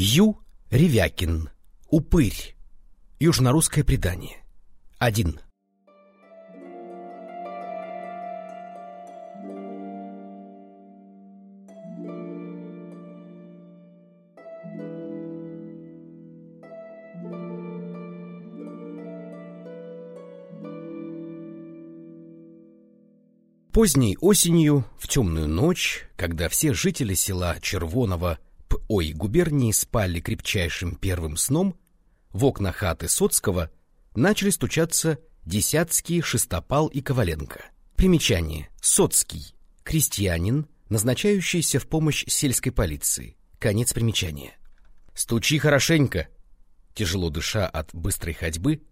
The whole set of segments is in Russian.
Ю. Ревякин. Упырь. Южнорусское предание. Один. Поздней осенью, в темную ночь, когда все жители села Червонова П.Ой губернии спали крепчайшим первым сном, в окна хаты Соцкого начали стучаться Десятский, Шестопал и Коваленко. Примечание. Соцкий. Крестьянин, назначающийся в помощь сельской полиции. Конец примечания. «Стучи хорошенько!» Тяжело дыша от быстрой ходьбы,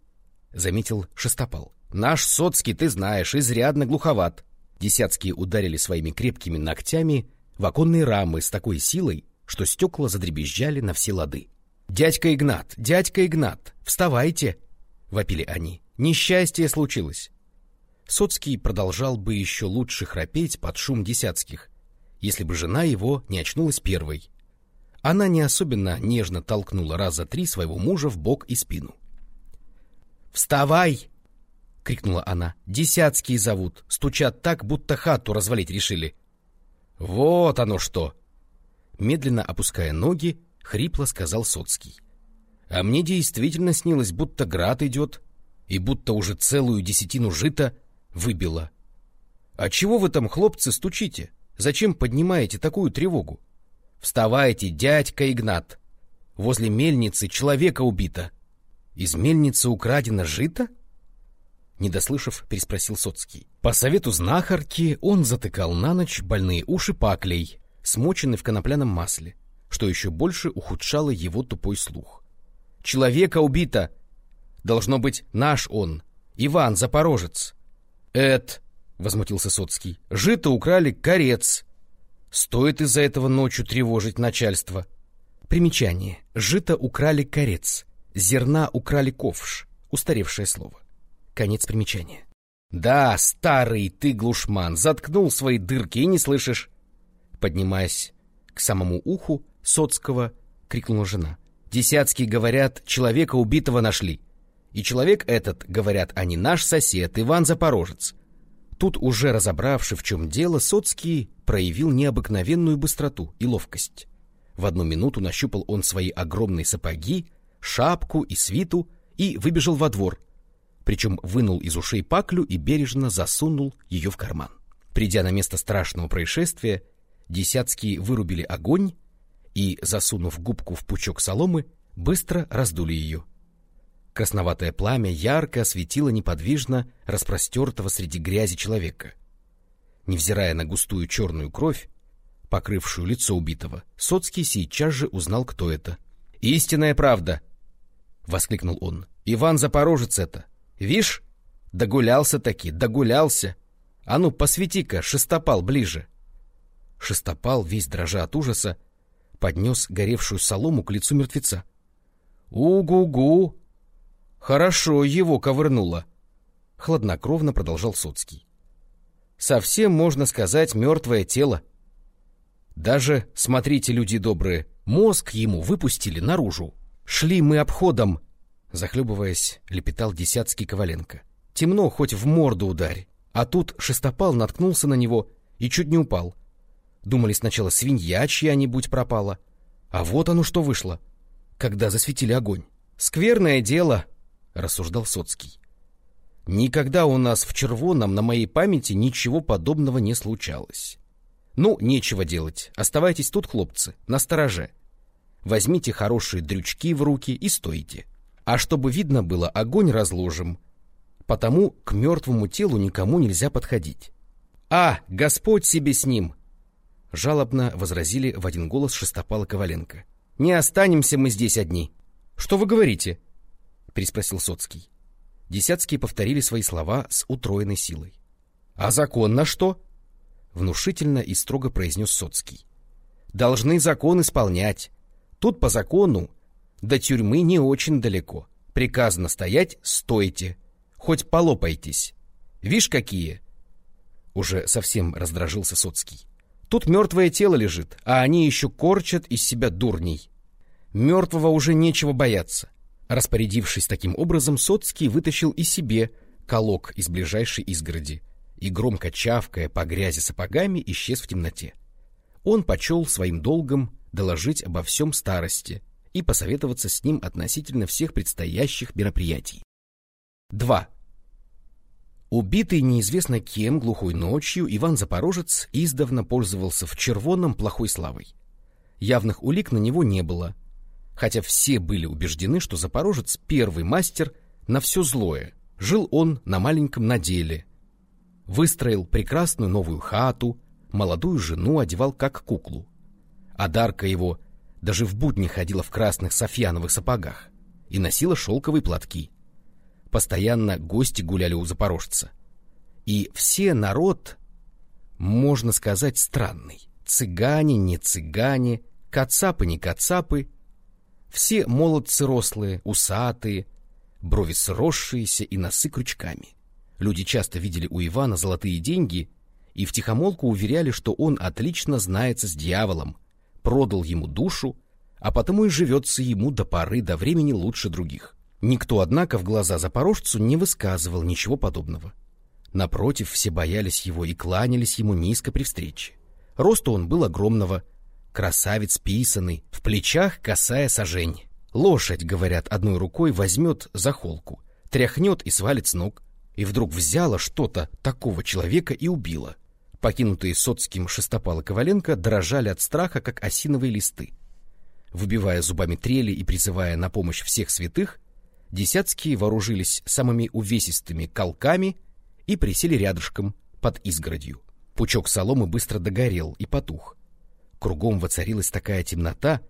заметил Шестопал. «Наш Соцкий, ты знаешь, изрядно глуховат. Десятские ударили своими крепкими ногтями в оконные рамы с такой силой, что стекла задребезжали на все лады. «Дядька Игнат! Дядька Игнат! Вставайте!» — вопили они. «Несчастье случилось!» Соцкий продолжал бы еще лучше храпеть под шум десятских, если бы жена его не очнулась первой. Она не особенно нежно толкнула раза три своего мужа в бок и спину. «Вставай!» — крикнула она. «Десятские зовут. Стучат так, будто хату развалить решили». «Вот оно что!» Медленно опуская ноги, хрипло сказал Соцкий. «А мне действительно снилось, будто град идет, и будто уже целую десятину жита выбило. А чего вы там, хлопцы, стучите? Зачем поднимаете такую тревогу? Вставайте, дядька Игнат! Возле мельницы человека убито. Из мельницы украдено жито?» Не дослышав, переспросил Соцкий. По совету знахарки он затыкал на ночь больные уши паклей, смоченный в конопляном масле, что еще больше ухудшало его тупой слух. «Человека убито! Должно быть, наш он, Иван Запорожец!» «Эт!» — возмутился Соцкий. «Жито украли корец! Стоит из-за этого ночью тревожить начальство!» Примечание. Жито украли корец, зерна украли ковш. Устаревшее слово. Конец примечания. «Да, старый ты, глушман, заткнул свои дырки и не слышишь!» Поднимаясь к самому уху Соцкого, крикнула жена. «Десятские, говорят, человека убитого нашли. И человек этот, говорят они, наш сосед, Иван Запорожец». Тут, уже разобравший, в чем дело, Соцкий проявил необыкновенную быстроту и ловкость. В одну минуту нащупал он свои огромные сапоги, шапку и свиту и выбежал во двор, причем вынул из ушей паклю и бережно засунул ее в карман. Придя на место страшного происшествия, десятские вырубили огонь и, засунув губку в пучок соломы, быстро раздули ее. Красноватое пламя ярко осветило неподвижно распростертого среди грязи человека. Невзирая на густую черную кровь, покрывшую лицо убитого, Соцкий сейчас же узнал, кто это. «Истинная правда!» — воскликнул он. «Иван Запорожец это! Вишь, догулялся таки, догулялся. А ну, посвети-ка, шестопал ближе. Шестопал, весь дрожа от ужаса, поднес горевшую солому к лицу мертвеца. «У-гу-гу! Хорошо его ковырнуло!» Хладнокровно продолжал Соцкий. «Совсем, можно сказать, мертвое тело. Даже, смотрите, люди добрые, мозг ему выпустили наружу. Шли мы обходом, Захлебываясь, лепетал десятский Коваленко. Темно, хоть в морду ударь. А тут шестопал наткнулся на него и чуть не упал. Думали сначала свинья чья-нибудь пропала. А вот оно что вышло, когда засветили огонь. «Скверное дело», — рассуждал Соцкий. «Никогда у нас в Червоном на моей памяти ничего подобного не случалось. Ну, нечего делать. Оставайтесь тут, хлопцы, на стороже. Возьмите хорошие дрючки в руки и стойте. А чтобы видно было, огонь разложим. Потому к мертвому телу никому нельзя подходить. «А, Господь себе с ним!» Жалобно возразили в один голос Шестопала Коваленко. «Не останемся мы здесь одни!» «Что вы говорите?» переспросил Соцкий. Десятские повторили свои слова с утроенной силой. «А закон на что?» Внушительно и строго произнес Соцкий. «Должны закон исполнять. Тут по закону до тюрьмы не очень далеко. Приказано стоять, стойте. Хоть полопайтесь. Вишь, какие!» Уже совсем раздражился Соцкий. «Тут мертвое тело лежит, а они еще корчат из себя дурней». Мертвого уже нечего бояться. Распорядившись таким образом, Соцкий вытащил и себе колок из ближайшей изгороди и, громко чавкая по грязи сапогами, исчез в темноте. Он почел своим долгом доложить обо всем старости и посоветоваться с ним относительно всех предстоящих мероприятий. 2. Убитый неизвестно кем глухой ночью, Иван Запорожец издавна пользовался в Червоном плохой славой. Явных улик на него не было, хотя все были убеждены, что Запорожец — первый мастер на все злое. Жил он на маленьком наделе, выстроил прекрасную новую хату, молодую жену одевал как куклу. А Дарка его даже в будни ходила в красных софьяновых сапогах и носила шелковые платки. Постоянно гости гуляли у запорожца. И все народ, можно сказать, странный. Цыгане, не цыгане, кацапы, не кацапы. Все молодцы рослые, усатые, брови сросшиеся и носы крючками. Люди часто видели у Ивана золотые деньги и втихомолку уверяли, что он отлично знается с дьяволом, продал ему душу, а потому и живется ему до поры до времени лучше других. Никто, однако, в глаза запорожцу не высказывал ничего подобного. Напротив, все боялись его и кланялись ему низко при встрече. Росту он был огромного, красавец писанный, в плечах косая сажень. Лошадь, говорят, одной рукой возьмет за холку, тряхнет и свалит с ног, и вдруг взяла что-то такого человека и убила. Покинутые соцким шестопал и Коваленко дрожали от страха, как осиновые листы. Выбивая зубами трели и призывая на помощь всех святых, Десятские вооружились самыми увесистыми колками и присели рядышком под изгородью. Пучок соломы быстро догорел и потух. Кругом воцарилась такая темнота,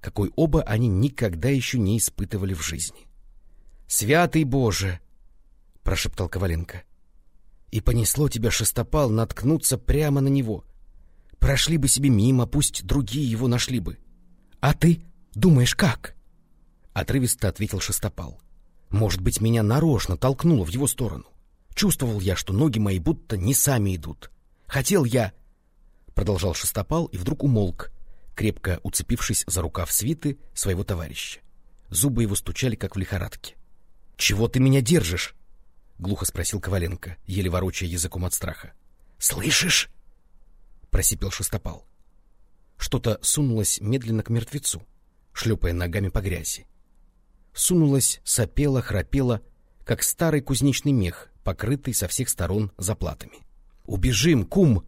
какой оба они никогда еще не испытывали в жизни. «Святый Боже!» — прошептал Коваленко. «И понесло тебя, шестопал, наткнуться прямо на него. Прошли бы себе мимо, пусть другие его нашли бы. А ты думаешь, как?» Отрывисто ответил Шестопал. Может быть, меня нарочно толкнуло в его сторону. Чувствовал я, что ноги мои будто не сами идут. Хотел я... Продолжал Шестопал и вдруг умолк, крепко уцепившись за рукав свиты своего товарища. Зубы его стучали, как в лихорадке. — Чего ты меня держишь? — глухо спросил Коваленко, еле ворочая языком от страха. — Слышишь? — просипел Шестопал. Что-то сунулось медленно к мертвецу, шлепая ногами по грязи сунулась, сопела, храпела, как старый кузнечный мех, покрытый со всех сторон заплатами. «Убежим, кум!»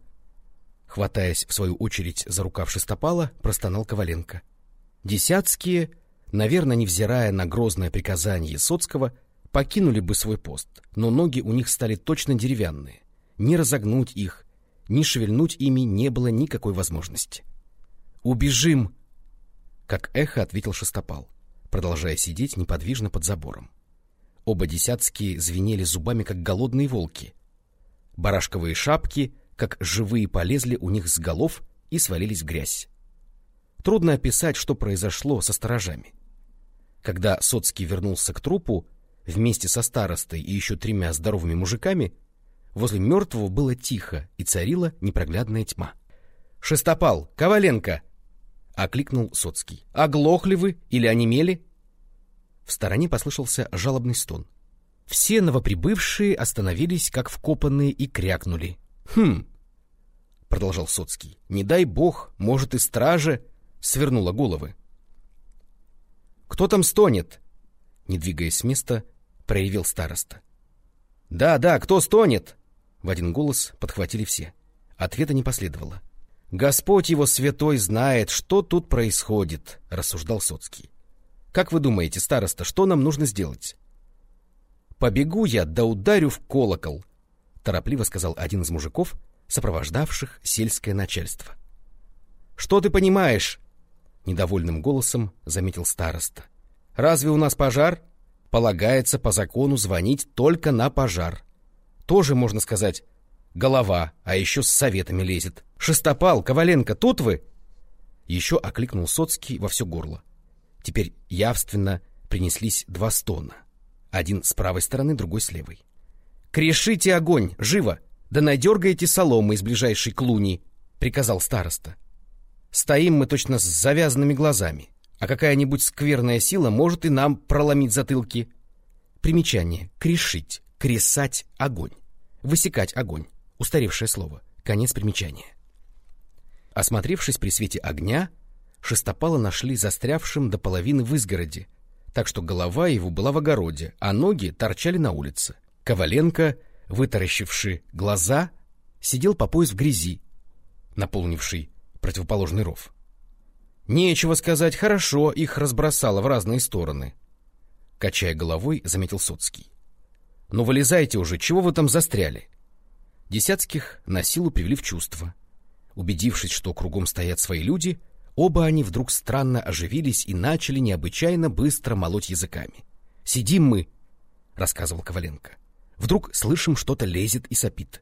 Хватаясь, в свою очередь, за рукав шестопала, простонал Коваленко. Десятские, наверное, невзирая на грозное приказание Соцкого, покинули бы свой пост, но ноги у них стали точно деревянные. Ни разогнуть их, ни шевельнуть ими не было никакой возможности. «Убежим!» — как эхо ответил шестопал продолжая сидеть неподвижно под забором. Оба десятские звенели зубами, как голодные волки. Барашковые шапки, как живые, полезли у них с голов и свалились в грязь. Трудно описать, что произошло со сторожами. Когда Соцкий вернулся к трупу, вместе со старостой и еще тремя здоровыми мужиками, возле мертвого было тихо и царила непроглядная тьма. «Шестопал! Коваленко!» — окликнул Соцкий. «Оглохли вы или онемели?» В стороне послышался жалобный стон. Все новоприбывшие остановились, как вкопанные, и крякнули. «Хм!» — продолжал Соцкий. «Не дай бог, может, и стража свернула головы». «Кто там стонет?» Не двигаясь с места, проявил староста. «Да, да, кто стонет?» В один голос подхватили все. Ответа не последовало. «Господь его святой знает, что тут происходит», — рассуждал Соцкий. «Как вы думаете, староста, что нам нужно сделать?» «Побегу я да ударю в колокол», — торопливо сказал один из мужиков, сопровождавших сельское начальство. «Что ты понимаешь?» — недовольным голосом заметил староста. «Разве у нас пожар?» «Полагается по закону звонить только на пожар. Тоже, можно сказать, голова, а еще с советами лезет. Шестопал, Коваленко, тут вы? Еще окликнул Соцкий во все горло. Теперь явственно принеслись два стона. Один с правой стороны, другой с левой. «Крешите огонь! Живо! Да надергайте соломы из ближайшей клуни!» — приказал староста. «Стоим мы точно с завязанными глазами. а какая-нибудь скверная сила может и нам проломить затылки. Примечание. Крешить, кресать огонь, высекать огонь. Устаревшее слово. Конец примечания. Осмотревшись при свете огня, Шестопала нашли застрявшим до половины в изгороде, так что голова его была в огороде, а ноги торчали на улице. Коваленко, вытаращивший глаза, сидел по пояс в грязи, наполнивший противоположный ров. Нечего сказать, хорошо их разбросало в разные стороны. Качая головой, заметил Соцкий. Ну вылезайте уже, чего вы там застряли? Десятских на силу привели в чувство. Убедившись, что кругом стоят свои люди, оба они вдруг странно оживились и начали необычайно быстро молоть языками. «Сидим мы», — рассказывал Коваленко. «Вдруг слышим, что-то лезет и сопит.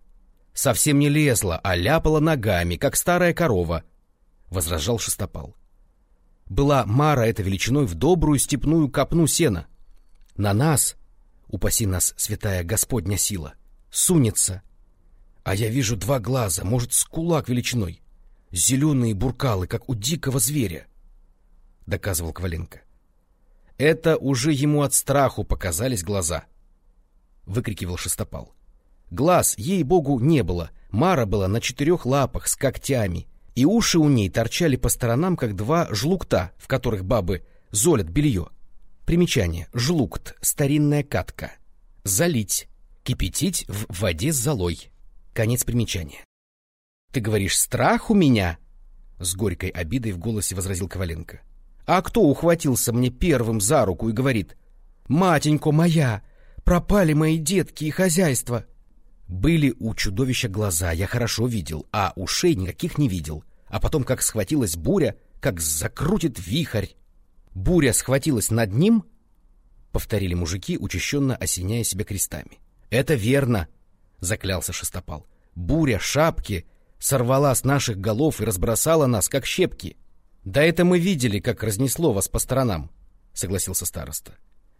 Совсем не лезла, а ляпала ногами, как старая корова», — возражал Шестопал. Была Мара эта величиной в добрую степную копну сена. На нас, упаси нас, святая Господня сила, сунется. А я вижу два глаза, может, с кулак величиной. Зеленые буркалы, как у дикого зверя, — доказывал Коваленко. Это уже ему от страху показались глаза, — выкрикивал Шестопал. Глаз, ей-богу, не было. Мара была на четырех лапах, с когтями, и уши у ней торчали по сторонам, как два жлукта, в которых бабы золят белье. Примечание. Жлукт. Старинная катка. Залить. Кипятить в воде с золой. Конец примечания. «Ты говоришь, страх у меня?» С горькой обидой в голосе возразил Коваленко. «А кто ухватился мне первым за руку и говорит, «Матенько моя, пропали мои детки и хозяйство!» Были у чудовища глаза, я хорошо видел, а ушей никаких не видел. А потом, как схватилась буря, как закрутит вихрь. Буря схватилась над ним, — повторили мужики, учащенно осеняя себя крестами. — Это верно, — заклялся Шестопал. — Буря шапки сорвала с наших голов и разбросала нас, как щепки. — Да это мы видели, как разнесло вас по сторонам, — согласился староста.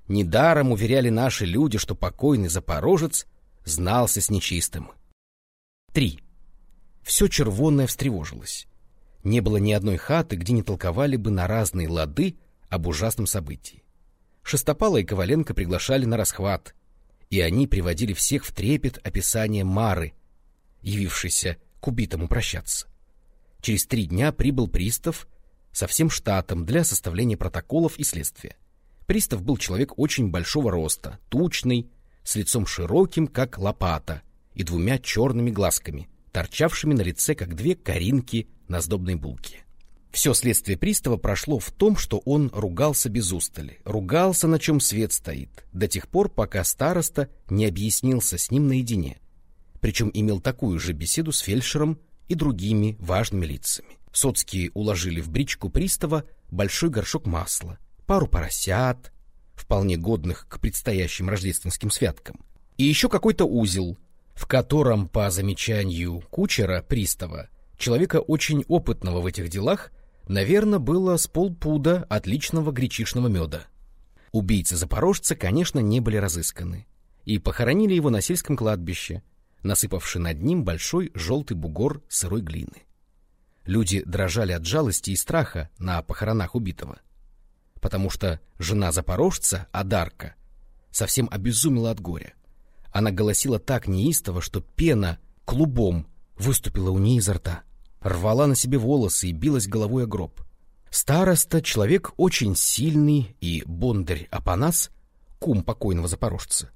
Недаром уверяли наши люди, что покойный запорожец — знался с нечистым. 3. Все червонное встревожилось. Не было ни одной хаты, где не толковали бы на разные лады об ужасном событии. Шестопала и Коваленко приглашали на расхват, и они приводили всех в трепет описания Мары, явившейся к убитому прощаться. Через три дня прибыл пристав со всем штатом для составления протоколов и следствия. Пристав был человек очень большого роста, тучный, с лицом широким, как лопата, и двумя черными глазками, торчавшими на лице, как две коринки на сдобной булке. Все следствие пристава прошло в том, что он ругался без устали, ругался, на чем свет стоит, до тех пор, пока староста не объяснился с ним наедине, причем имел такую же беседу с фельдшером и другими важными лицами. Соцкие уложили в бричку пристава большой горшок масла, пару поросят, вполне годных к предстоящим рождественским святкам, и еще какой-то узел, в котором, по замечанию кучера, пристава, человека очень опытного в этих делах, наверное, было с полпуда отличного гречишного меда. Убийцы запорожца, конечно, не были разысканы, и похоронили его на сельском кладбище, насыпавши над ним большой желтый бугор сырой глины. Люди дрожали от жалости и страха на похоронах убитого потому что жена запорожца, Адарка, совсем обезумела от горя. Она голосила так неистово, что пена клубом выступила у ней изо рта. Рвала на себе волосы и билась головой о гроб. Староста, человек очень сильный, и бондарь Апанас, кум покойного запорожца,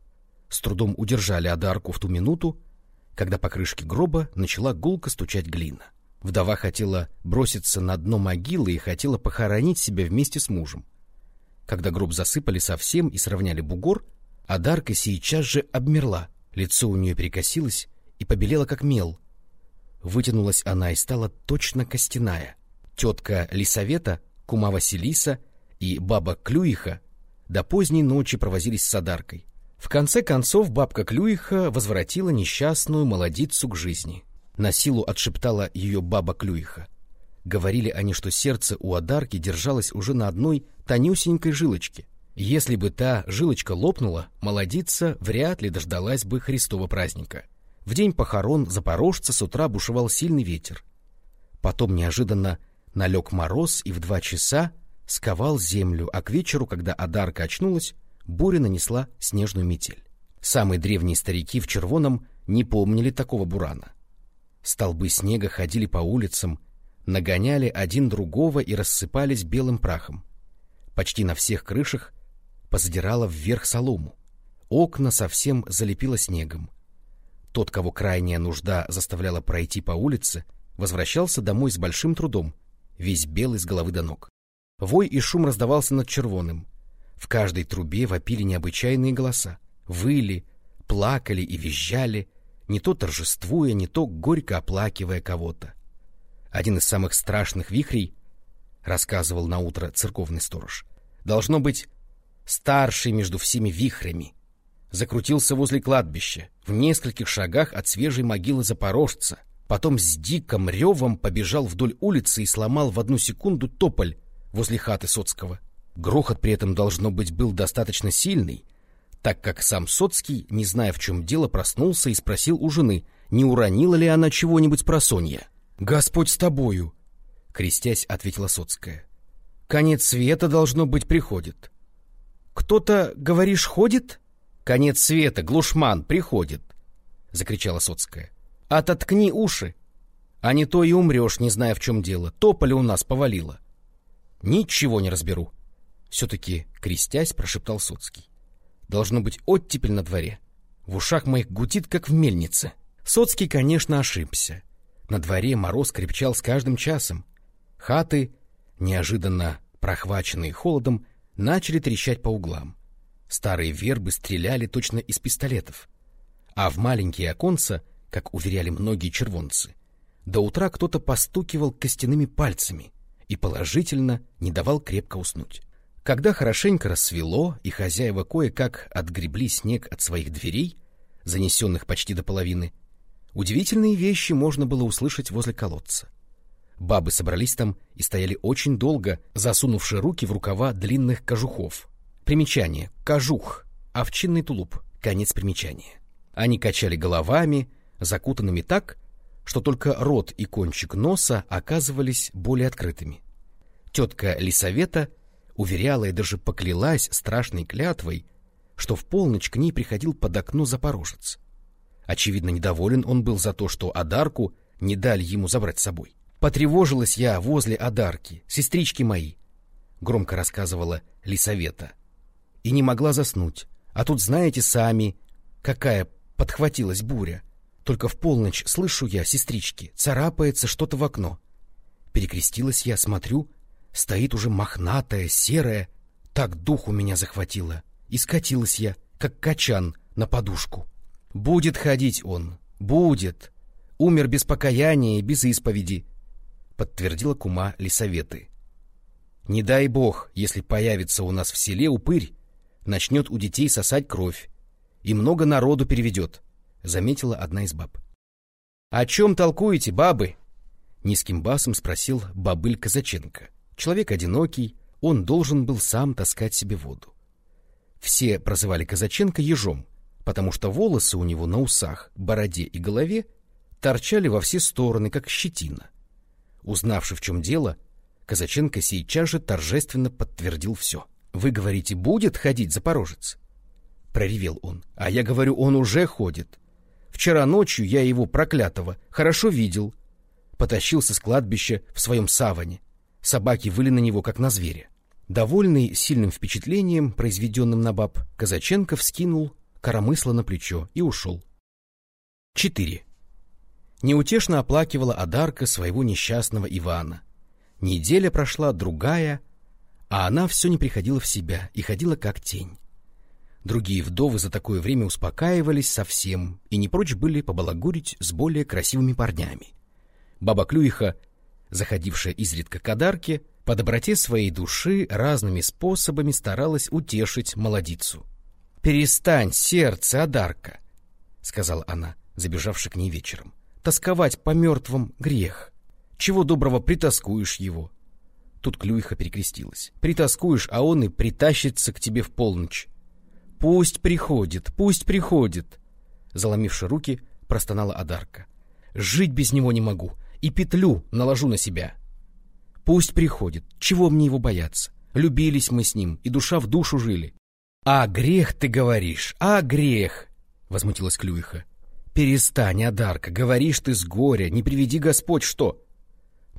с трудом удержали Адарку в ту минуту, когда по крышке гроба начала гулко стучать глина. Вдова хотела броситься на дно могилы и хотела похоронить себя вместе с мужем. Когда гроб засыпали совсем и сравняли бугор, а Дарка сейчас же обмерла. Лицо у нее перекосилось и побелело, как мел. Вытянулась она и стала точно костяная. Тетка Лисавета, кума Василиса и баба Клюиха до поздней ночи провозились с Адаркой. В конце концов бабка Клюиха возвратила несчастную молодицу к жизни. На силу отшептала ее баба Клюиха. Говорили они, что сердце у Адарки держалось уже на одной тонюсенькой жилочке. Если бы та жилочка лопнула, молодица вряд ли дождалась бы Христова праздника. В день похорон запорожца с утра бушевал сильный ветер. Потом неожиданно налег мороз, и в два часа сковал землю, а к вечеру, когда Адарка очнулась, буря нанесла снежную метель. Самые древние старики в Червоном не помнили такого бурана. Столбы снега ходили по улицам, нагоняли один другого и рассыпались белым прахом. Почти на всех крышах позадирала вверх солому. Окна совсем залепило снегом. Тот, кого крайняя нужда заставляла пройти по улице, возвращался домой с большим трудом, весь белый с головы до ног. Вой и шум раздавался над червоным. В каждой трубе вопили необычайные голоса. Выли, плакали и визжали, не то торжествуя, не то горько оплакивая кого-то. Один из самых страшных вихрей, рассказывал на утро церковный сторож, должно быть старший между всеми вихрями. Закрутился возле кладбища, в нескольких шагах от свежей могилы запорожца. Потом с диким ревом побежал вдоль улицы и сломал в одну секунду тополь возле хаты Соцкого. Грохот при этом, должно быть, был достаточно сильный, так как сам Соцкий, не зная в чем дело, проснулся и спросил у жены, не уронила ли она чего-нибудь про Сонья. «Господь с тобою!» — крестясь, ответила Соцкая. «Конец света, должно быть, приходит». «Кто-то, говоришь, ходит?» «Конец света, глушман, приходит!» — закричала Соцкая. «Ототкни уши! А не то и умрешь, не зная, в чем дело. Тополя у нас повалило». «Ничего не разберу!» Все-таки, крестясь, прошептал Соцкий. «Должно быть оттепель на дворе. В ушах моих гудит, как в мельнице». Соцкий, конечно, ошибся. На дворе мороз крепчал с каждым часом. Хаты, неожиданно прохваченные холодом, начали трещать по углам. Старые вербы стреляли точно из пистолетов. А в маленькие оконца, как уверяли многие червонцы, до утра кто-то постукивал костяными пальцами и положительно не давал крепко уснуть. Когда хорошенько рассвело, и хозяева кое-как отгребли снег от своих дверей, занесенных почти до половины, Удивительные вещи можно было услышать возле колодца. Бабы собрались там и стояли очень долго, засунувши руки в рукава длинных кожухов. Примечание. Кожух. Овчинный тулуп. Конец примечания. Они качали головами, закутанными так, что только рот и кончик носа оказывались более открытыми. Тетка Лисавета уверяла и даже поклялась страшной клятвой, что в полночь к ней приходил под окно запорожец. Очевидно, недоволен он был за то, что Адарку не дали ему забрать с собой. «Потревожилась я возле Адарки, сестрички мои», — громко рассказывала Лисавета. «И не могла заснуть. А тут, знаете сами, какая подхватилась буря. Только в полночь слышу я, сестрички, царапается что-то в окно. Перекрестилась я, смотрю, стоит уже мохнатая, серая. Так дух у меня захватило. И скатилась я, как качан, на подушку. Будет ходить он, будет. Умер без покаяния и без исповеди, подтвердила кума Лисаветы. Не дай бог, если появится у нас в селе упырь, начнет у детей сосать кровь и много народу переведет, заметила одна из баб. — О чем толкуете, бабы? — низким басом спросил бабыль Казаченко. Человек одинокий, он должен был сам таскать себе воду. Все прозывали Казаченко ежом, потому что волосы у него на усах, бороде и голове торчали во все стороны, как щетина. Узнавши, в чем дело, Казаченко сейчас же торжественно подтвердил все. «Вы говорите, будет ходить запорожец?» Проревел он. «А я говорю, он уже ходит. Вчера ночью я его, проклятого, хорошо видел. Потащился с кладбища в своем саване. Собаки выли на него, как на зверя. Довольный сильным впечатлением, произведенным на баб, Казаченко вскинул коромысло на плечо и ушел. 4. Неутешно оплакивала Адарка своего несчастного Ивана. Неделя прошла, другая, а она все не приходила в себя и ходила как тень. Другие вдовы за такое время успокаивались совсем и не прочь были побалагурить с более красивыми парнями. Баба Клюиха, заходившая изредка к Адарке, по доброте своей души разными способами старалась утешить молодицу. «Перестань, сердце, Адарка!» — сказала она, забежавши к ней вечером. «Тосковать по мертвым — грех. Чего доброго притаскуешь его?» Тут Клюиха перекрестилась. «Притаскуешь, а он и притащится к тебе в полночь. Пусть приходит, пусть приходит!» Заломивши руки, простонала Адарка. «Жить без него не могу, и петлю наложу на себя. Пусть приходит, чего мне его бояться? Любились мы с ним, и душа в душу жили. — А грех, ты говоришь, а грех! — возмутилась Клюиха. — Перестань, Адарка, говоришь ты с горя, не приведи Господь что!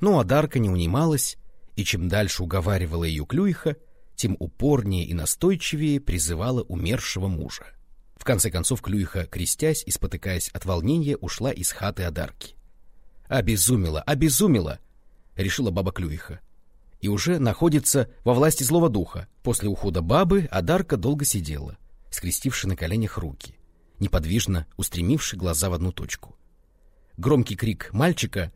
Но Адарка не унималась, и чем дальше уговаривала ее Клюиха, тем упорнее и настойчивее призывала умершего мужа. В конце концов Клюиха, крестясь и спотыкаясь от волнения, ушла из хаты Адарки. «Обезумела, обезумела!» — решила баба Клюиха. И уже находится во власти злого духа. После ухода бабы Адарка долго сидела, скрестивши на коленях руки, неподвижно устремивши глаза в одну точку. Громкий крик мальчика,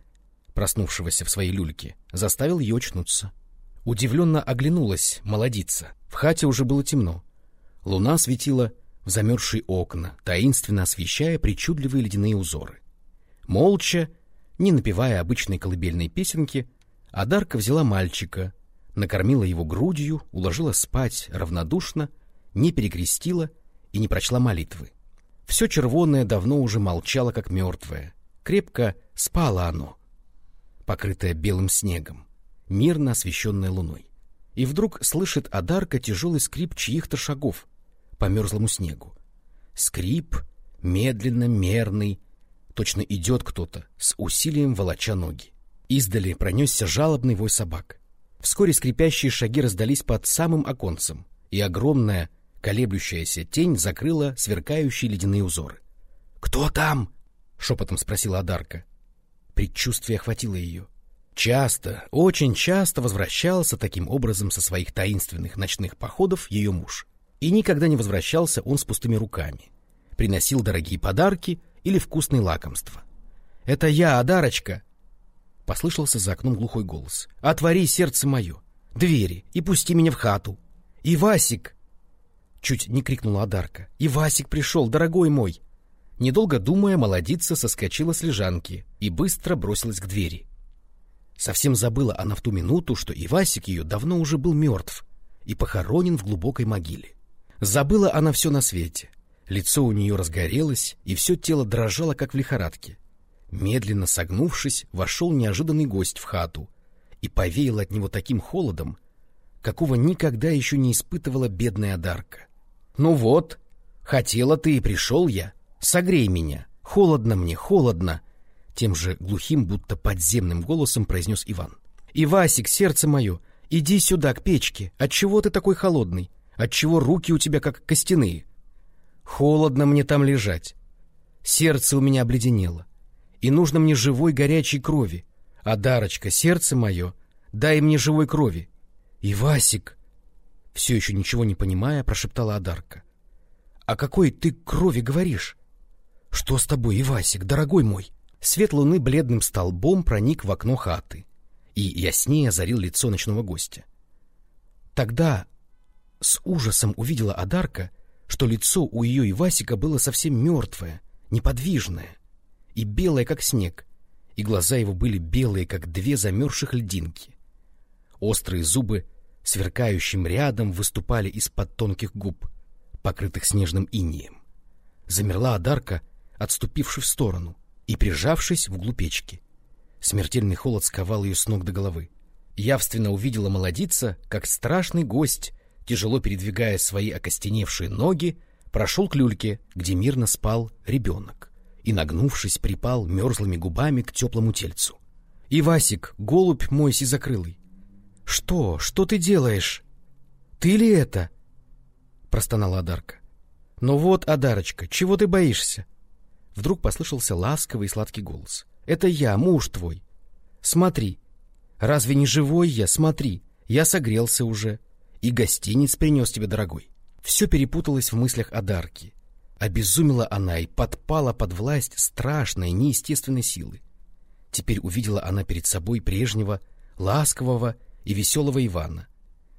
проснувшегося в своей люльке, заставил ее очнуться. Удивленно оглянулась молодица. В хате уже было темно. Луна светила в замерзшие окна, таинственно освещая причудливые ледяные узоры. Молча, не напевая обычной колыбельной песенки, Адарка взяла мальчика, накормила его грудью, уложила спать равнодушно, не перекрестила и не прочла молитвы. Все червонное давно уже молчало, как мертвое. Крепко спало оно, покрытое белым снегом мирно освещенная луной. И вдруг слышит Адарка тяжелый скрип чьих-то шагов по мерзлому снегу. Скрип, медленно, мерный, точно идет кто-то, с усилием волоча ноги. Издали пронесся жалобный вой собак. Вскоре скрипящие шаги раздались под самым оконцем, и огромная, колеблющаяся тень закрыла сверкающие ледяные узоры. «Кто там?» — шепотом спросила Адарка. Предчувствие охватило ее. Часто, очень часто возвращался таким образом со своих таинственных ночных походов ее муж. И никогда не возвращался он с пустыми руками. Приносил дорогие подарки или вкусные лакомства. «Это я, Адарочка!» Послышался за окном глухой голос. «Отвори сердце мое, двери, и пусти меня в хату!» «И Васик!» Чуть не крикнула Адарка. «И Васик пришел, дорогой мой!» Недолго думая, молодица соскочила с лежанки и быстро бросилась к двери. Совсем забыла она в ту минуту, что Ивасик ее давно уже был мертв и похоронен в глубокой могиле. Забыла она все на свете. Лицо у нее разгорелось, и все тело дрожало, как в лихорадке. Медленно согнувшись, вошел неожиданный гость в хату и повеял от него таким холодом, какого никогда еще не испытывала бедная Дарка. «Ну вот, хотела ты и пришел я. Согрей меня. Холодно мне, холодно!» Тем же глухим, будто подземным голосом произнес Иван. «Ивасик, сердце мое, иди сюда, к печке. Отчего ты такой холодный? Отчего руки у тебя как костяные? Холодно мне там лежать. Сердце у меня обледенело. И нужно мне живой горячей крови. А, Дарочка, сердце мое, дай мне живой крови. Ивасик!» Все еще ничего не понимая, прошептала Адарка. «О какой ты крови говоришь? Что с тобой, Ивасик, дорогой мой?» Свет луны бледным столбом проник в окно хаты и яснее озарил лицо ночного гостя. Тогда с ужасом увидела Адарка, что лицо у ее и Васика было совсем мертвое, неподвижное и белое, как снег, и глаза его были белые, как две замерзших льдинки. Острые зубы сверкающим рядом выступали из-под тонких губ, покрытых снежным инеем. Замерла Адарка, отступивши в сторону — и прижавшись в глупечки. Смертельный холод сковал ее с ног до головы. Явственно увидела молодица, как страшный гость, тяжело передвигая свои окостеневшие ноги, прошел к люльке, где мирно спал ребенок, и, нагнувшись, припал мерзлыми губами к теплому тельцу. — И Васик, голубь мой сизокрылый, что, что ты делаешь? Ты ли это? — простонала Адарка. — Ну вот, Адарочка, чего ты боишься? Вдруг послышался ласковый и сладкий голос. «Это я, муж твой. Смотри. Разве не живой я? Смотри. Я согрелся уже. И гостиниц принес тебе, дорогой». Все перепуталось в мыслях о Дарке. Обезумела она и подпала под власть страшной, неестественной силы. Теперь увидела она перед собой прежнего, ласкового и веселого Ивана.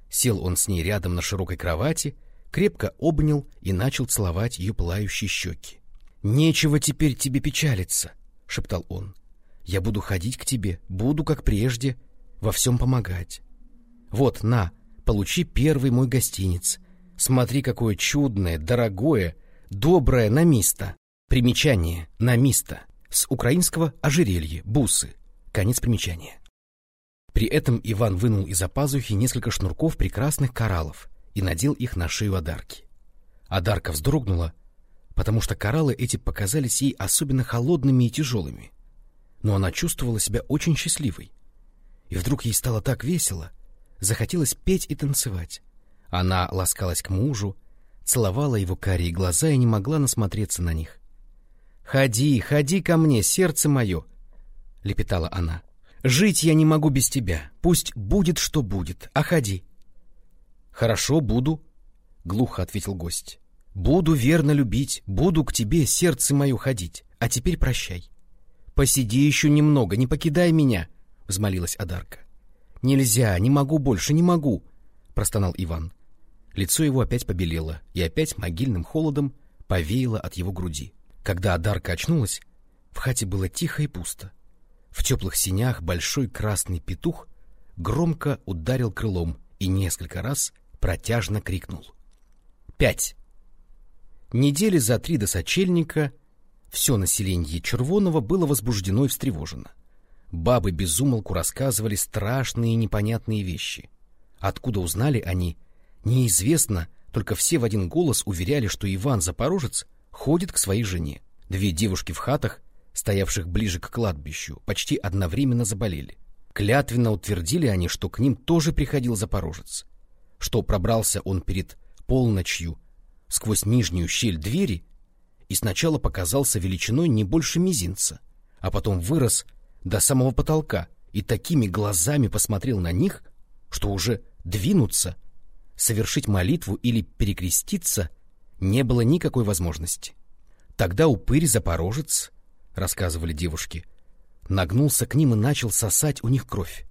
Сел он с ней рядом на широкой кровати, крепко обнял и начал целовать ее пылающие щеки. «Нечего теперь тебе печалиться», — шептал он. «Я буду ходить к тебе, буду, как прежде, во всем помогать. Вот, на, получи первый мой гостиниц. Смотри, какое чудное, дорогое, доброе намисто. Примечание намисто. С украинского ожерелье, бусы. Конец примечания. При этом Иван вынул из-за пазухи несколько шнурков прекрасных кораллов и надел их на шею Адарки. Адарка вздрогнула, потому что кораллы эти показались ей особенно холодными и тяжелыми. Но она чувствовала себя очень счастливой. И вдруг ей стало так весело, захотелось петь и танцевать. Она ласкалась к мужу, целовала его карие глаза и не могла насмотреться на них. «Ходи, ходи ко мне, сердце мое!» — лепетала она. «Жить я не могу без тебя. Пусть будет, что будет, а ходи». «Хорошо, буду», — глухо ответил гость. «Буду верно любить, буду к тебе, сердце мое, ходить. А теперь прощай». «Посиди еще немного, не покидай меня», — взмолилась Адарка. «Нельзя, не могу больше, не могу», — простонал Иван. Лицо его опять побелело, и опять могильным холодом повеяло от его груди. Когда Адарка очнулась, в хате было тихо и пусто. В теплых синях большой красный петух громко ударил крылом и несколько раз протяжно крикнул. Пять. Недели за три до сочельника все население Червонова было возбуждено и встревожено. Бабы безумолку рассказывали страшные и непонятные вещи. Откуда узнали они, неизвестно, только все в один голос уверяли, что Иван Запорожец ходит к своей жене. Две девушки в хатах, стоявших ближе к кладбищу, почти одновременно заболели. Клятвенно утвердили они, что к ним тоже приходил Запорожец, что пробрался он перед полночью сквозь нижнюю щель двери и сначала показался величиной не больше мизинца, а потом вырос до самого потолка и такими глазами посмотрел на них, что уже двинуться, совершить молитву или перекреститься не было никакой возможности. Тогда упырь-запорожец, рассказывали девушки, нагнулся к ним и начал сосать у них кровь.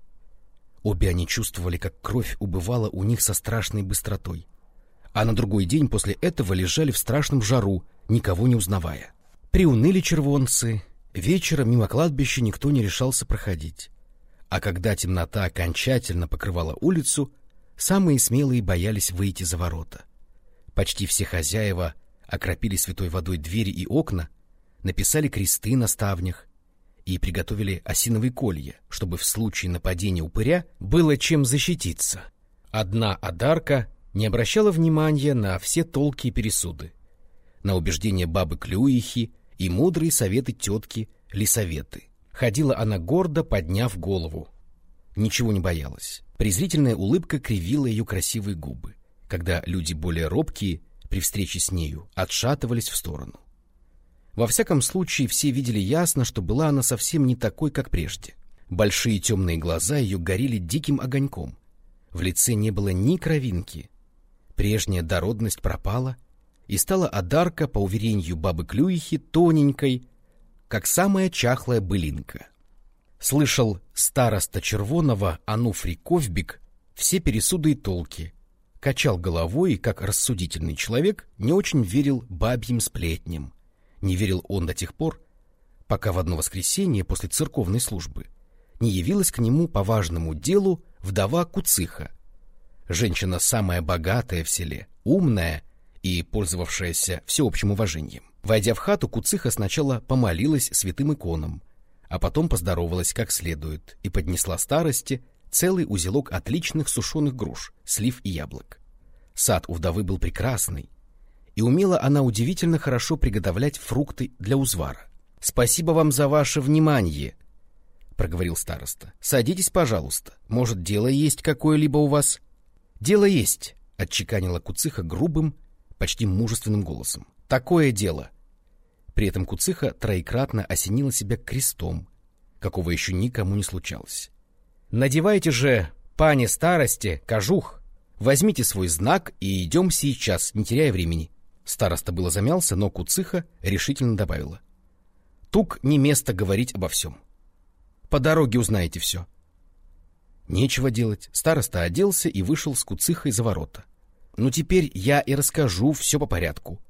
Обе они чувствовали, как кровь убывала у них со страшной быстротой. А на другой день после этого лежали в страшном жару, никого не узнавая. Приуныли червонцы, вечером мимо кладбища никто не решался проходить. А когда темнота окончательно покрывала улицу, самые смелые боялись выйти за ворота. Почти все хозяева окропили святой водой двери и окна, написали кресты на ставнях и приготовили осиновые колья, чтобы в случае нападения упыря было чем защититься. Одна одарка не обращала внимания на все толки и пересуды, на убеждения бабы Клюихи и мудрые советы тетки Лисоветы. Ходила она гордо, подняв голову. Ничего не боялась. Презрительная улыбка кривила ее красивые губы когда люди более робкие при встрече с нею отшатывались в сторону. Во всяком случае, все видели ясно, что была она совсем не такой, как прежде. Большие темные глаза ее горели диким огоньком. В лице не было ни кровинки. Прежняя дородность пропала, и стала одарка, по уверению бабы Клюихи, тоненькой, как самая чахлая былинка. Слышал староста Червонова Ануфрий Ковбик все пересуды и толки, качал головой и, как рассудительный человек, не очень верил бабьим сплетням. Не верил он до тех пор, пока в одно воскресенье после церковной службы не явилась к нему по важному делу вдова Куциха, женщина самая богатая в селе, умная и пользовавшаяся всеобщим уважением. Войдя в хату, Куциха сначала помолилась святым иконам, а потом поздоровалась как следует и поднесла старости целый узелок отличных сушеных груш, слив и яблок. Сад у вдовы был прекрасный, и умела она удивительно хорошо приготовлять фрукты для узвара. — Спасибо вам за ваше внимание, — проговорил староста. — Садитесь, пожалуйста. Может, дело есть какое-либо у вас? — Дело есть, — отчеканила Куциха грубым, почти мужественным голосом. — Такое дело. При этом Куциха троекратно осенила себя крестом, какого еще никому не случалось. Надевайте же, пане старости, кожух. Возьмите свой знак и идем сейчас, не теряя времени. Староста было замялся, но Куциха решительно добавила. Тук не место говорить обо всем. По дороге узнаете все. Нечего делать. Староста оделся и вышел с Куцихой за ворота. Ну теперь я и расскажу все по порядку.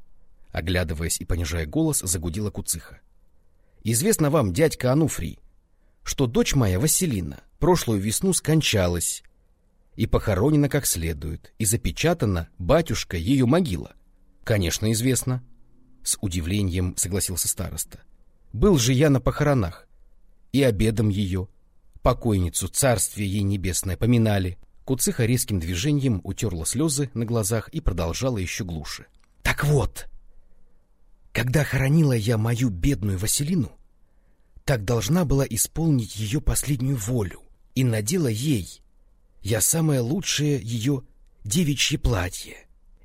Оглядываясь и понижая голос, загудила Куциха. Известно вам, дядька Ануфрий, что дочь моя Василина прошлую весну скончалась и похоронена как следует, и запечатана батюшка ее могила. Конечно, известно. С удивлением согласился староста. Был же я на похоронах и обедом ее. покойницу, царствие ей небесное, поминали. Куциха резким движением утерла слезы на глазах и продолжала еще глуше. — Так вот, когда хоронила я мою бедную Василину, так должна была исполнить ее последнюю волю и надела ей я самое лучшее ее девичье платье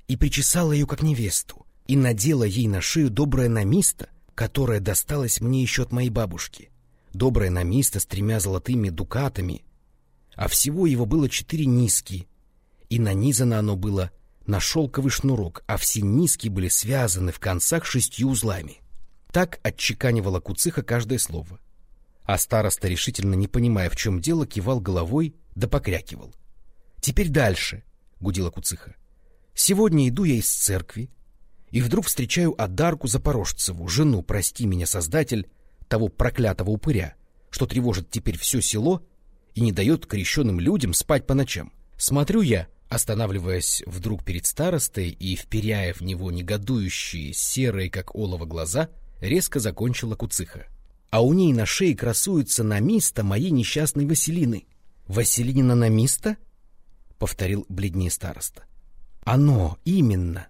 и причесала ее как невесту и надела ей на шею доброе намисто, которое досталось мне еще от моей бабушки. Доброе намисто с тремя золотыми дукатами, а всего его было четыре низки, и нанизано оно было на шелковый шнурок, а все низки были связаны в концах шестью узлами. Так отчеканивала куциха каждое слово. А староста, решительно не понимая, в чем дело, кивал головой да покрякивал. «Теперь дальше», — гудела куциха. «Сегодня иду я из церкви, и вдруг встречаю Адарку Запорожцеву, жену, прости меня, создатель, того проклятого упыря, что тревожит теперь все село и не дает крещенным людям спать по ночам. Смотрю я, останавливаясь вдруг перед старостой и вперяя в него негодующие, серые, как олово, глаза, резко закончила куциха. А у ней на шее красуется намиста моей несчастной Василины. Василинина намиста? — повторил бледнее староста. — Оно, именно.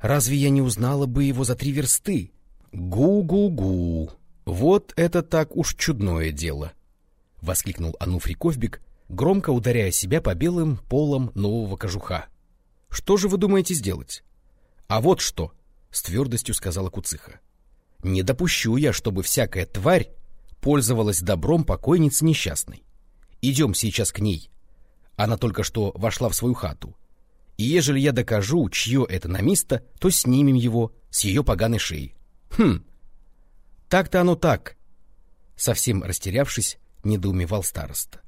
Разве я не узнала бы его за три версты? Гу-гу-гу. Вот это так уж чудное дело! — воскликнул Ануфрий Ковбик, громко ударяя себя по белым полам нового кожуха. — Что же вы думаете сделать? — А вот что! — с твердостью сказала Куциха. — Не допущу я, чтобы всякая тварь пользовалась добром покойницы несчастной. Идем сейчас к ней. Она только что вошла в свою хату. И ежели я докажу, чье это намисто, то снимем его с ее поганой шеи. Хм, так-то оно так. Совсем растерявшись, недоумевал староста.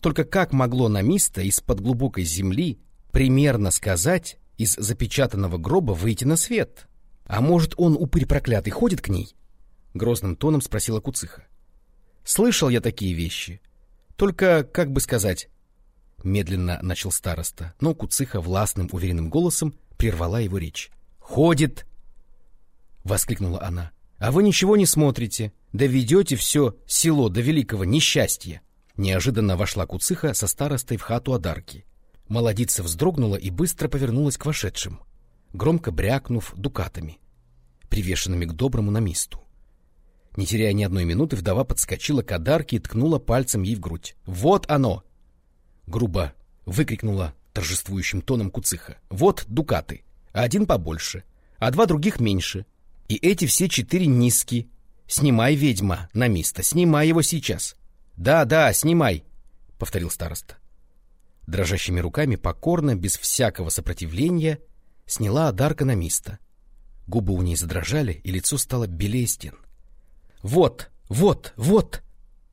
Только как могло намисто из-под глубокой земли примерно сказать из запечатанного гроба выйти на свет? А может, он, упырь проклятый, ходит к ней? Грозным тоном спросила Куциха. Слышал я такие вещи. Только, как бы сказать, медленно начал староста, но Куциха властным уверенным голосом прервала его речь. «Ходит!» — воскликнула она. «А вы ничего не смотрите, доведете все село до великого несчастья!» Неожиданно вошла Куциха со старостой в хату Адарки. Молодица вздрогнула и быстро повернулась к вошедшим, громко брякнув дукатами, привешенными к доброму намисту. Не теряя ни одной минуты, вдова подскочила к Адарке и ткнула пальцем ей в грудь. «Вот оно!» Грубо выкрикнула торжествующим тоном куциха. «Вот дукаты, один побольше, а два других меньше. И эти все четыре низкие. Снимай, ведьма, на место, снимай его сейчас». «Да, да, снимай», — повторил староста. Дрожащими руками, покорно, без всякого сопротивления, сняла Адарка на место. Губы у ней задрожали, и лицо стало белее стен. «Вот, вот, вот!»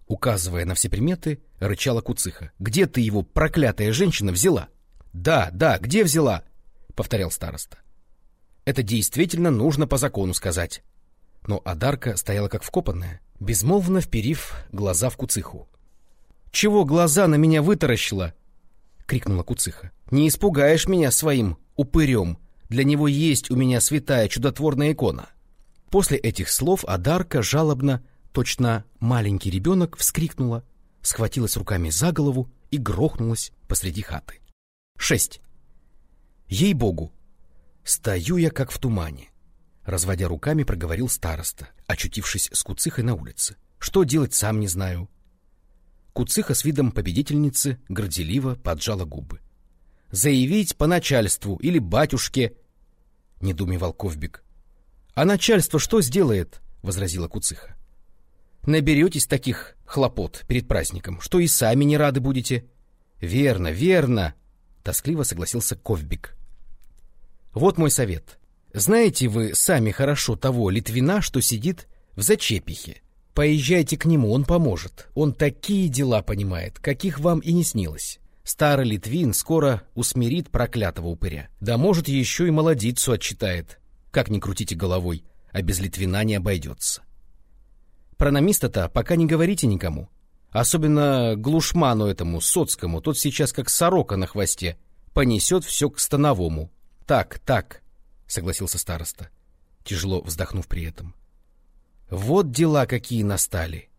Указывая на все приметы, рычала Куциха. «Где ты его, проклятая женщина, взяла?» «Да, да, где взяла?» — повторял староста. «Это действительно нужно по закону сказать». Но Адарка стояла как вкопанная, безмолвно вперив глаза в Куциху. «Чего глаза на меня вытаращила?» — крикнула Куциха. «Не испугаешь меня своим упырем. Для него есть у меня святая чудотворная икона». После этих слов Адарка жалобно, точно маленький ребенок, вскрикнула, схватилась руками за голову и грохнулась посреди хаты. Шесть. Ей-богу! Стою я как в тумане. Разводя руками, проговорил староста, очутившись с Куцихой на улице. Что делать, сам не знаю. Куциха с видом победительницы горделиво поджала губы. «Заявить по начальству или батюшке!» — недоумевал Ковбик. — А начальство что сделает? — возразила Куциха. — Наберетесь таких хлопот перед праздником, что и сами не рады будете. — Верно, верно, — тоскливо согласился Ковбик. — Вот мой совет. Знаете вы сами хорошо того Литвина, что сидит в зачепихе. Поезжайте к нему, он поможет. Он такие дела понимает, каких вам и не снилось. Старый Литвин скоро усмирит проклятого упыря. Да может, еще и молодицу отчитает. Как ни крутите головой, а без Литвина не обойдется. Про намиста-то пока не говорите никому. Особенно глушману этому, соцкому, тот сейчас как сорока на хвосте. Понесет все к становому. Так, так, согласился староста, тяжело вздохнув при этом. Вот дела какие настали.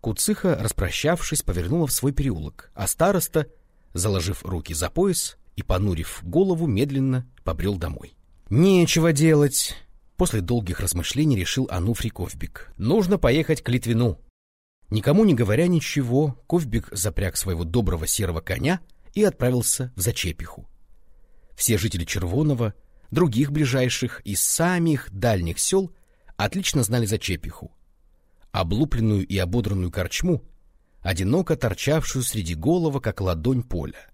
Куциха, распрощавшись, повернула в свой переулок, а староста, заложив руки за пояс и понурив голову, медленно побрел домой. «Нечего делать!» После долгих размышлений решил Ануфрий Ковбик. «Нужно поехать к Литвину». Никому не говоря ничего, Ковбик запряг своего доброго серого коня и отправился в Зачепиху. Все жители Червонова, других ближайших и самих дальних сел отлично знали Зачепиху. Облупленную и ободранную корчму, одиноко торчавшую среди голова, как ладонь поля.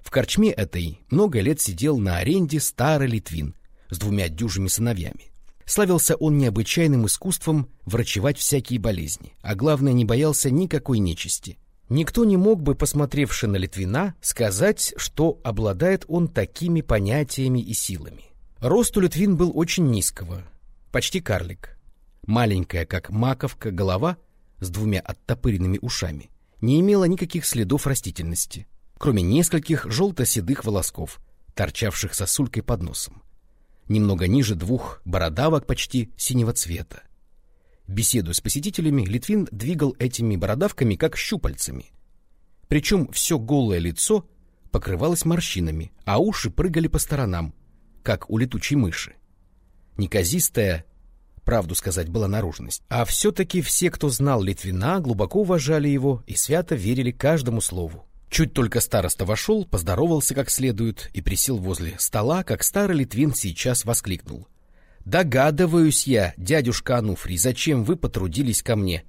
В корчме этой много лет сидел на аренде старый Литвин с двумя дюжими сыновьями. Славился он необычайным искусством врачевать всякие болезни, а главное, не боялся никакой нечисти. Никто не мог бы, посмотревши на Литвина, сказать, что обладает он такими понятиями и силами. Рост у Литвин был очень низкого, почти карлик. Маленькая, как маковка, голова с двумя оттопыренными ушами не имела никаких следов растительности, кроме нескольких желто-седых волосков, торчавших сосулькой под носом немного ниже двух бородавок почти синего цвета. Беседуя с посетителями, Литвин двигал этими бородавками как щупальцами. Причем все голое лицо покрывалось морщинами, а уши прыгали по сторонам, как у летучей мыши. Неказистая, правду сказать, была наружность. А все-таки все, кто знал Литвина, глубоко уважали его и свято верили каждому слову. Чуть только староста вошел, поздоровался как следует и присел возле стола, как старый Литвин сейчас воскликнул. «Догадываюсь я, дядюшка Ануфрий, зачем вы потрудились ко мне?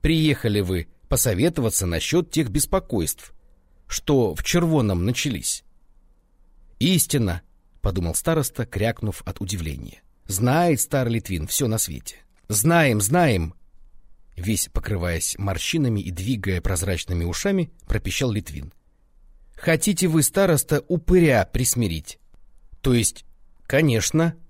Приехали вы посоветоваться насчет тех беспокойств, что в Червоном начались». «Истина», — подумал староста, крякнув от удивления. «Знает старый Литвин все на свете». «Знаем, знаем», Весь покрываясь морщинами и двигая прозрачными ушами, пропищал Литвин. «Хотите вы, староста, упыря присмирить?» «То есть, конечно», —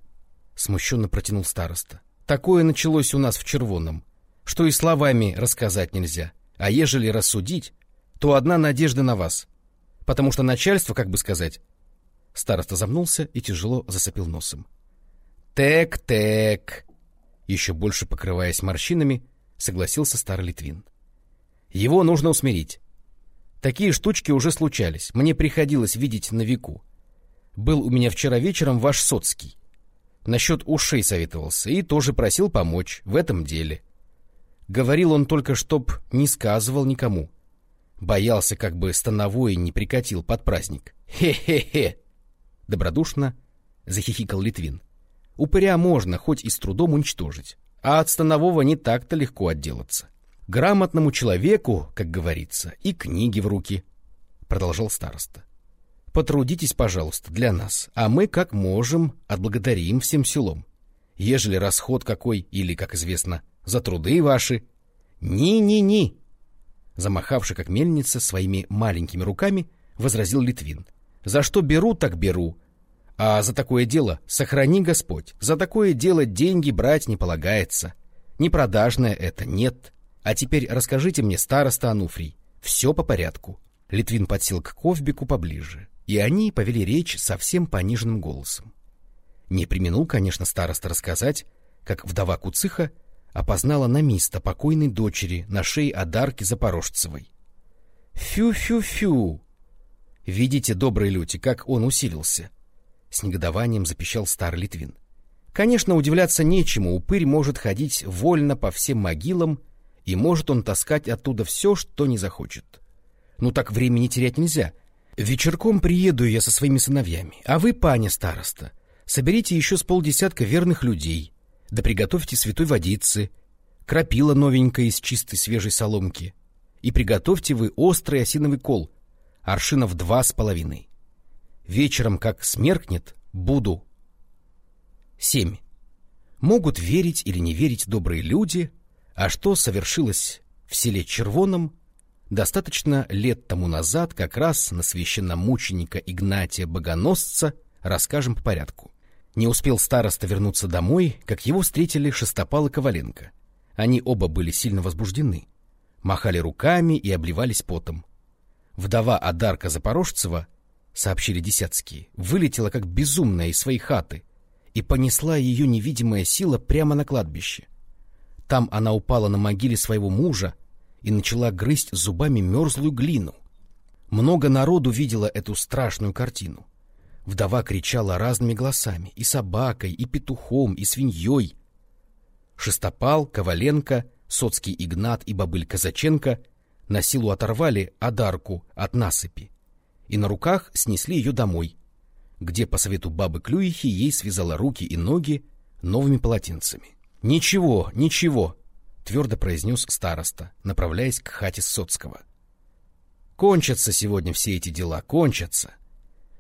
смущенно протянул староста. «Такое началось у нас в Червоном, что и словами рассказать нельзя. А ежели рассудить, то одна надежда на вас. Потому что начальство, как бы сказать...» Староста замнулся и тяжело засопил носом. «Тек-тек!» Еще больше покрываясь морщинами, — согласился старый Литвин. «Его нужно усмирить. Такие штучки уже случались. Мне приходилось видеть на веку. Был у меня вчера вечером ваш соцкий. Насчет ушей советовался и тоже просил помочь в этом деле. Говорил он только, чтоб не сказывал никому. Боялся, как бы становой не прикатил под праздник. Хе-хе-хе!» Добродушно захихикал Литвин. «Упыря можно хоть и с трудом уничтожить а от станового не так-то легко отделаться. Грамотному человеку, как говорится, и книги в руки, — продолжал староста. Потрудитесь, пожалуйста, для нас, а мы, как можем, отблагодарим всем селом. Ежели расход какой, или, как известно, за труды ваши... Ни-ни-ни! Замахавши, как мельница, своими маленькими руками, возразил Литвин. За что беру, так беру, а за такое дело сохрани Господь. За такое дело деньги брать не полагается. Непродажное это, нет. А теперь расскажите мне, староста Ануфрий, все по порядку. Литвин подсел к Ковбику поближе, и они повели речь совсем пониженным голосом. Не применул, конечно, староста рассказать, как вдова Куциха опознала на место покойной дочери на шее Адарки Запорожцевой. «Фю-фю-фю!» Видите, добрые люди, как он усилился. С негодованием запищал стар Литвин. Конечно, удивляться нечему, упырь может ходить вольно по всем могилам, и может он таскать оттуда все, что не захочет. Ну так времени терять нельзя. Вечерком приеду я со своими сыновьями, а вы, паня староста, соберите еще с полдесятка верных людей, да приготовьте святой водицы, крапила новенькая из чистой свежей соломки, и приготовьте вы острый осиновый кол, аршинов два с половиной. Вечером, как смеркнет, буду. 7. Могут верить или не верить добрые люди, а что совершилось в селе Червоном, достаточно лет тому назад, как раз на священномученика Игнатия Богоносца, расскажем по порядку. Не успел староста вернуться домой, как его встретили Шестопал и Коваленко. Они оба были сильно возбуждены, махали руками и обливались потом. Вдова Адарка Запорожцева сообщили десятские, вылетела как безумная из своей хаты и понесла ее невидимая сила прямо на кладбище. Там она упала на могиле своего мужа и начала грызть зубами мерзлую глину. Много народу видела эту страшную картину. Вдова кричала разными голосами, и собакой, и петухом, и свиньей. Шестопал, Коваленко, Соцкий Игнат и бабыль Казаченко на силу оторвали одарку от насыпи и на руках снесли ее домой, где по совету бабы Клюихи ей связала руки и ноги новыми полотенцами. «Ничего, ничего», — твердо произнес староста, направляясь к хате Соцкого. «Кончатся сегодня все эти дела, кончатся».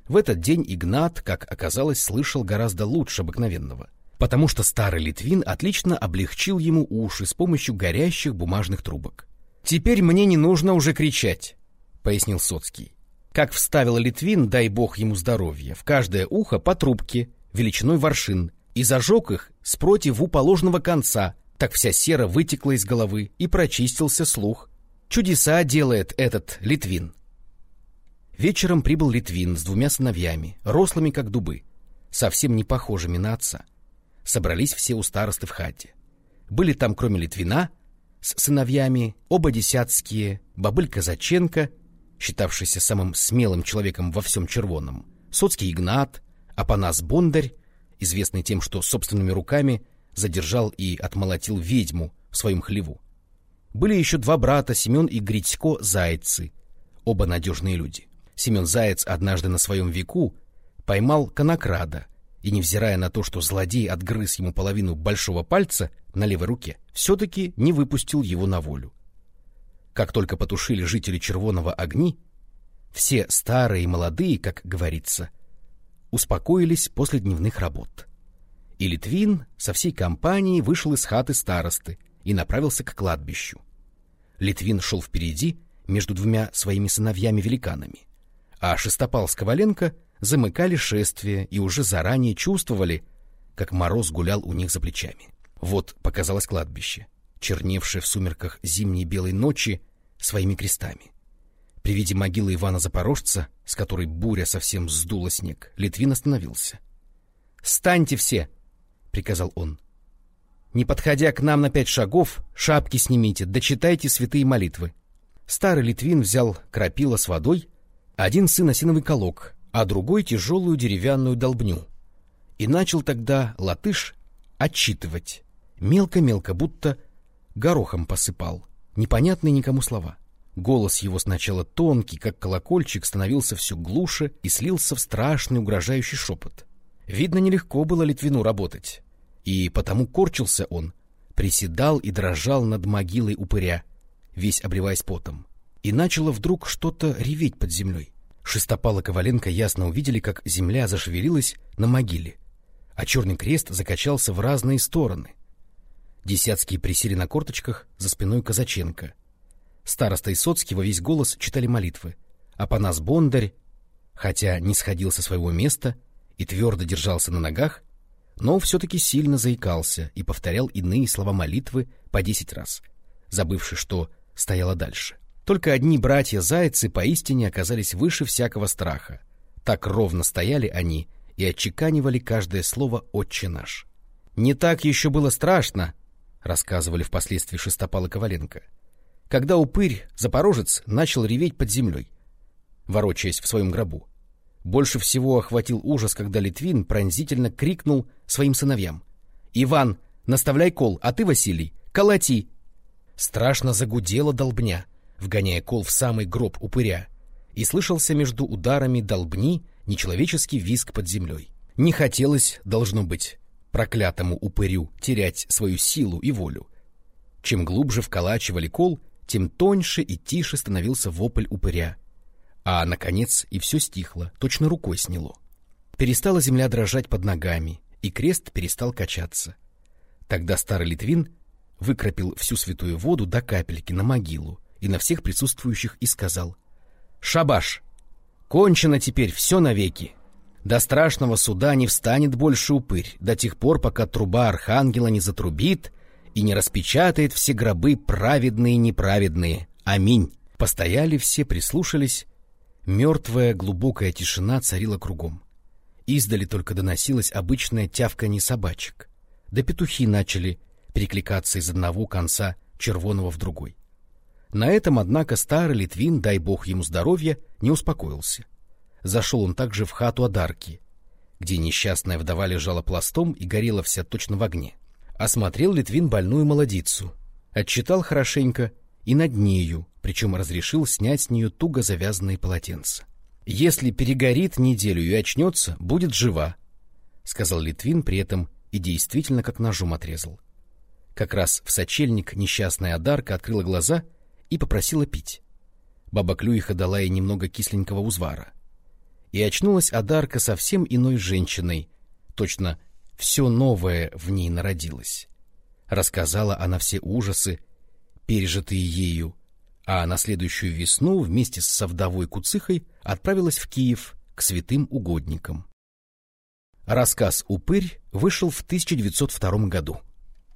В этот день Игнат, как оказалось, слышал гораздо лучше обыкновенного, потому что старый Литвин отлично облегчил ему уши с помощью горящих бумажных трубок. «Теперь мне не нужно уже кричать», — пояснил Соцкий. Как вставил Литвин, дай бог ему здоровья, в каждое ухо по трубке, величиной воршин, и зажег их с противоположного конца, так вся сера вытекла из головы и прочистился слух. Чудеса делает этот Литвин. Вечером прибыл Литвин с двумя сыновьями, рослыми как дубы, совсем не похожими на отца. Собрались все у старосты в хате. Были там, кроме Литвина, с сыновьями, оба десятские, бабыль Казаченко, считавшийся самым смелым человеком во всем червоном, Соцкий Игнат, Апанас Бондарь, известный тем, что собственными руками задержал и отмолотил ведьму в своем хлеву. Были еще два брата, Семен и Гритько Зайцы, оба надежные люди. Семен Заяц однажды на своем веку поймал конокрада и, невзирая на то, что злодей отгрыз ему половину большого пальца на левой руке, все-таки не выпустил его на волю. Как только потушили жители Червоного огни, все старые и молодые, как говорится, успокоились после дневных работ. И Литвин со всей компанией вышел из хаты старосты и направился к кладбищу. Литвин шел впереди между двумя своими сыновьями-великанами а Шестопал с Коваленко замыкали шествие и уже заранее чувствовали, как мороз гулял у них за плечами. Вот показалось кладбище, черневшее в сумерках зимней белой ночи своими крестами. При виде могилы Ивана Запорожца, с которой буря совсем сдула снег, Литвин остановился. «Станьте все!» — приказал он. «Не подходя к нам на пять шагов, шапки снимите, дочитайте святые молитвы». Старый Литвин взял крапила с водой, один сын осиновый колок, а другой тяжелую деревянную долбню. И начал тогда латыш отчитывать. Мелко-мелко, будто горохом посыпал. Непонятные никому слова. Голос его сначала тонкий, как колокольчик, становился все глуше и слился в страшный угрожающий шепот. Видно, нелегко было Литвину работать. И потому корчился он, приседал и дрожал над могилой упыря, весь обливаясь потом и начало вдруг что-то реветь под землей. Шестопал и Коваленко ясно увидели, как земля зашевелилась на могиле, а черный крест закачался в разные стороны. Десятские присели на корточках за спиной Казаченко. Староста и Соцкий во весь голос читали молитвы, а Панас Бондарь, хотя не сходил со своего места и твердо держался на ногах, но все-таки сильно заикался и повторял иные слова молитвы по десять раз, забывши, что стояло дальше. Только одни братья-зайцы поистине оказались выше всякого страха. Так ровно стояли они и отчеканивали каждое слово «Отче наш». «Не так еще было страшно», — рассказывали впоследствии Шестопал Коваленко, когда упырь, запорожец, начал реветь под землей, ворочаясь в своем гробу. Больше всего охватил ужас, когда Литвин пронзительно крикнул своим сыновьям. «Иван, наставляй кол, а ты, Василий, колоти!» Страшно загудела долбня — вгоняя кол в самый гроб упыря, и слышался между ударами долбни нечеловеческий визг под землей. Не хотелось, должно быть, проклятому упырю терять свою силу и волю. Чем глубже вколачивали кол, тем тоньше и тише становился вопль упыря. А, наконец, и все стихло, точно рукой сняло. Перестала земля дрожать под ногами, и крест перестал качаться. Тогда старый Литвин выкропил всю святую воду до капельки на могилу и на всех присутствующих и сказал «Шабаш! Кончено теперь все навеки! До страшного суда не встанет больше упырь до тех пор, пока труба архангела не затрубит и не распечатает все гробы праведные и неправедные. Аминь!» Постояли все, прислушались. Мертвая глубокая тишина царила кругом. Издали только доносилось обычное тявканье собачек. Да петухи начали перекликаться из одного конца червоного в другой. На этом, однако, старый Литвин, дай бог ему здоровья, не успокоился. Зашел он также в хату Адарки, где несчастная вдова лежала пластом и горела вся точно в огне. Осмотрел Литвин больную молодицу, отчитал хорошенько и над нею, причем разрешил снять с нее туго завязанные полотенца. «Если перегорит неделю и очнется, будет жива», — сказал Литвин при этом и действительно как ножом отрезал. Как раз в сочельник несчастная Адарка открыла глаза и попросила пить. Баба Клюиха дала ей немного кисленького узвара. И очнулась Адарка совсем иной женщиной, точно все новое в ней народилось. Рассказала она все ужасы, пережитые ею, а на следующую весну вместе с совдовой Куцихой отправилась в Киев к святым угодникам. Рассказ «Упырь» вышел в 1902 году.